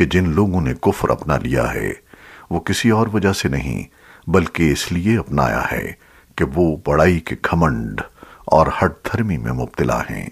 کہ جن لوگوں نے کفر اپنا لیا ہے، وہ کسی اور وجہ سے نہیں، بلکہ اس لیے اپنایا ہے کہ وہ بڑائی کے گھمنڈ اور ہٹ دھرمی میں مبتلا ہیں۔